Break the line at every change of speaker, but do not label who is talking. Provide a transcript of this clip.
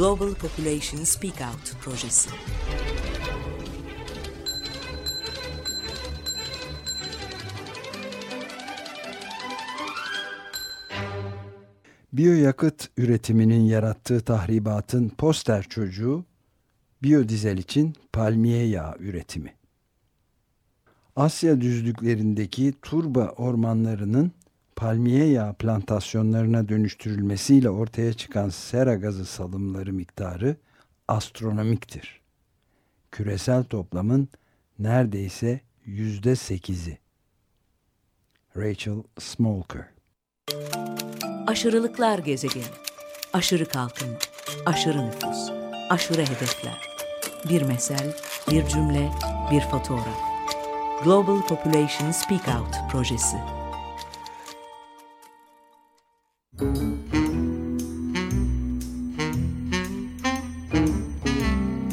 Global Population Speak Out projesi.
Biyoyakıt üretiminin yarattığı tahribatın poster çocuğu biyodizel için palmiye yağı üretimi. Asya düzlüklerindeki turba ormanlarının palmiye yağı plantasyonlarına dönüştürülmesiyle ortaya çıkan sera gazı salımları miktarı astronomiktir. Küresel toplamın neredeyse yüzde sekizi. Rachel Smolker
Aşırılıklar gezegeni. Aşırı kalkınma, aşırı nüfus, aşırı hedefler. Bir mesel, bir cümle, bir fotoğraf. Global Population Speak Out projesi. thank you.